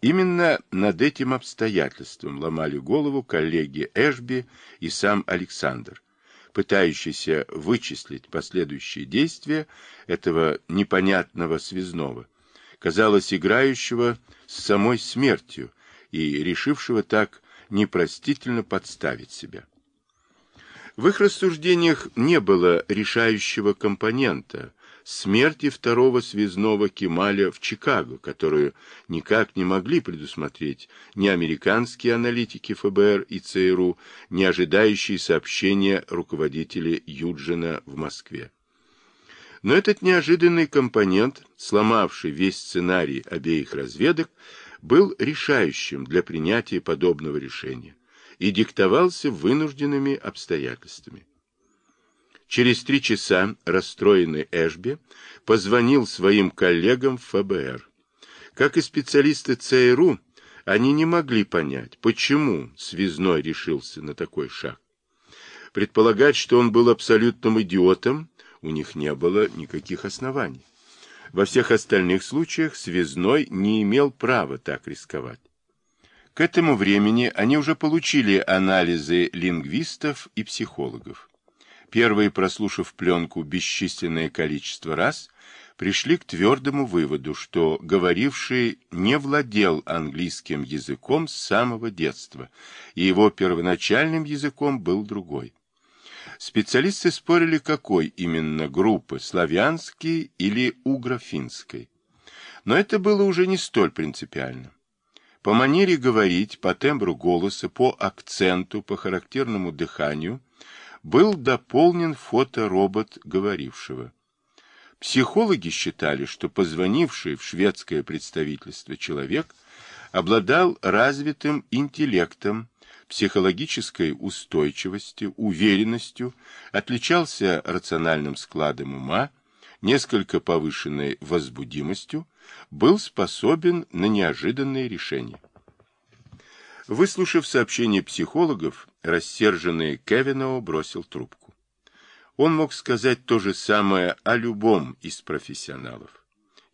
Именно над этим обстоятельством ломали голову коллеги Эшби и сам Александр, пытающийся вычислить последующие действия этого непонятного связного, казалось, играющего с самой смертью и решившего так непростительно подставить себя. В их рассуждениях не было решающего компонента смерти второго связного Кемаля в Чикаго, которую никак не могли предусмотреть ни американские аналитики ФБР и ЦРУ, ни ожидающие сообщения руководители Юджина в Москве. Но этот неожиданный компонент, сломавший весь сценарий обеих разведок, был решающим для принятия подобного решения и диктовался вынужденными обстоятельствами. Через три часа расстроенный Эшби позвонил своим коллегам в ФБР. Как и специалисты ЦРУ, они не могли понять, почему связной решился на такой шаг. Предполагать, что он был абсолютным идиотом, у них не было никаких оснований. Во всех остальных случаях связной не имел права так рисковать. К этому времени они уже получили анализы лингвистов и психологов. Первые, прослушав пленку бесчисленное количество раз, пришли к твердому выводу, что говоривший не владел английским языком с самого детства, и его первоначальным языком был другой. Специалисты спорили, какой именно группы, славянской или угрофинской. Но это было уже не столь принципиально. По манере говорить, по тембру голоса, по акценту, по характерному дыханию был дополнен фоторобот говорившего. Психологи считали, что позвонивший в шведское представительство человек обладал развитым интеллектом, психологической устойчивостью, уверенностью, отличался рациональным складом ума, несколько повышенной возбудимостью, был способен на неожиданные решения. Выслушав сообщение психологов, рассерженный Кевиноу бросил трубку. Он мог сказать то же самое о любом из профессионалов.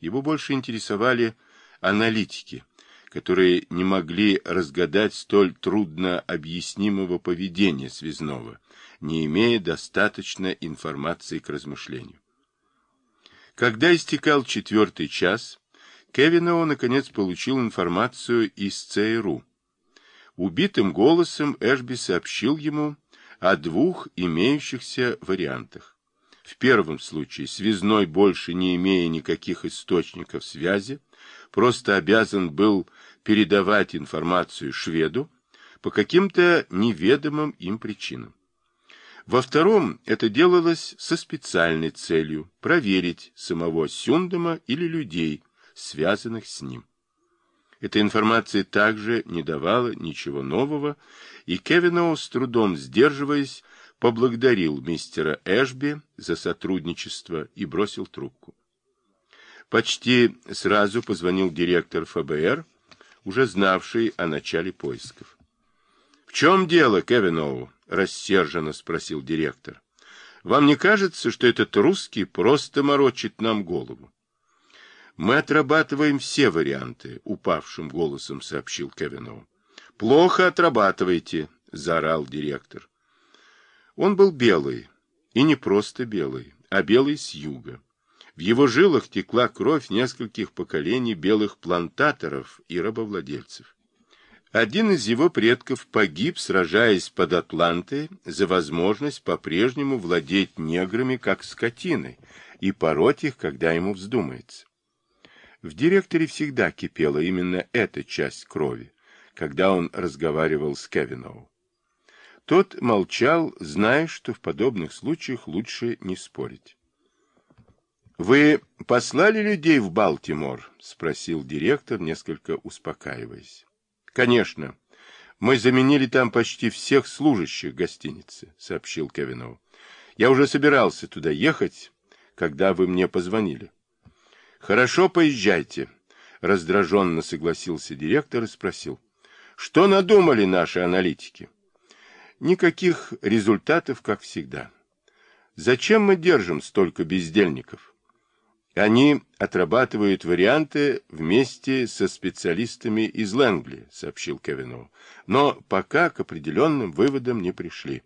Его больше интересовали аналитики, которые не могли разгадать столь трудно объяснимого поведения связного, не имея достаточно информации к размышлению. Когда истекал четвертый час, Кевиноу наконец получил информацию из ЦРУ, Убитым голосом Эшби сообщил ему о двух имеющихся вариантах. В первом случае связной, больше не имея никаких источников связи, просто обязан был передавать информацию шведу по каким-то неведомым им причинам. Во втором это делалось со специальной целью проверить самого Сюндема или людей, связанных с ним. Эта информация также не давала ничего нового, и Кевиноу, с трудом сдерживаясь, поблагодарил мистера Эшби за сотрудничество и бросил трубку. Почти сразу позвонил директор ФБР, уже знавший о начале поисков. — В чем дело, Кевиноу? — рассерженно спросил директор. — Вам не кажется, что этот русский просто морочит нам голову? Мы отрабатываем все варианты, упавшим голосом сообщил Кевиноу. Плохо отрабатываете, заорал директор. Он был белый, и не просто белый, а белый с юга. В его жилах текла кровь нескольких поколений белых плантаторов и рабовладельцев. Один из его предков погиб, сражаясь под Атлантой за возможность по-прежнему владеть неграми как скотиной и пороть их, когда ему вздумается. В директоре всегда кипела именно эта часть крови, когда он разговаривал с Кевиноу. Тот молчал, зная, что в подобных случаях лучше не спорить. «Вы послали людей в Балтимор?» — спросил директор, несколько успокаиваясь. «Конечно. Мы заменили там почти всех служащих гостиницы», — сообщил Кевиноу. «Я уже собирался туда ехать, когда вы мне позвонили». Хорошо, поезжайте, раздраженно согласился директор и спросил. Что надумали наши аналитики? Никаких результатов, как всегда. Зачем мы держим столько бездельников? Они отрабатывают варианты вместе со специалистами из Лэнгли, сообщил Кевину, но пока к определенным выводам не пришли.